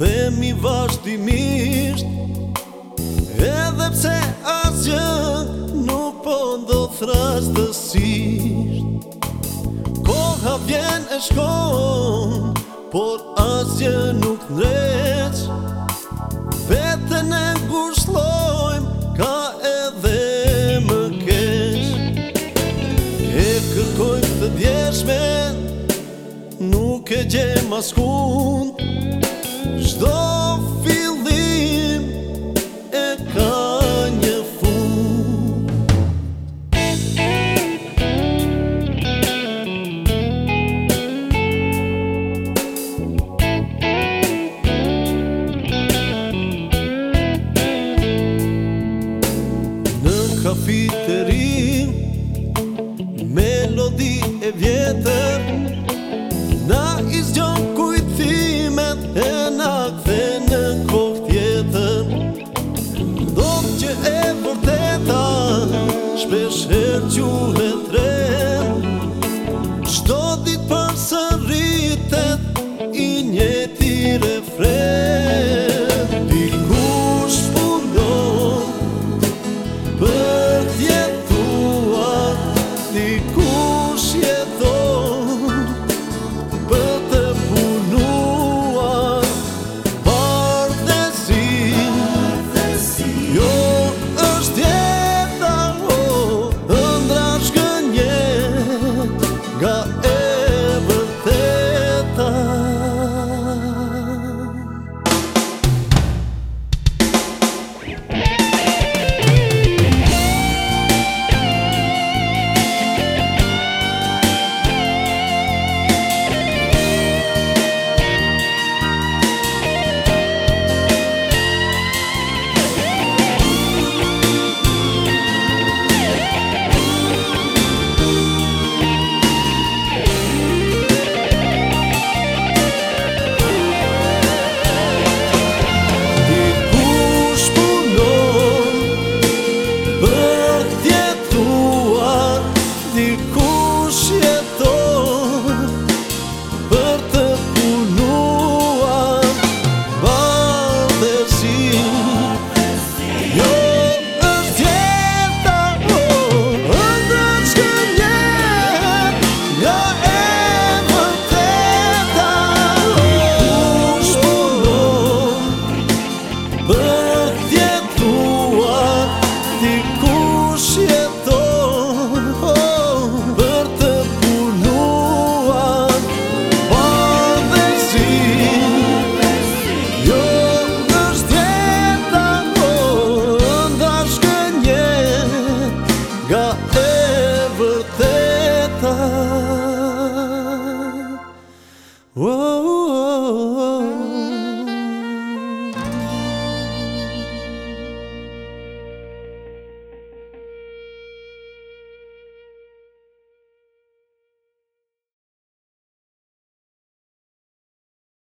themi vazhdimisht Edhe pse asgjë nuk po ndodh rastësisht Koha vjen e shkon, por asgjë nuk ndreq Vetën e gushlojmë, ka edhe më kesh E kërkojmë të djeshme, nuk e gjem askund Shdo fillim e ka një fund Në melodi e vjetër e vërteta Shpesh her që u Yeah. Hoş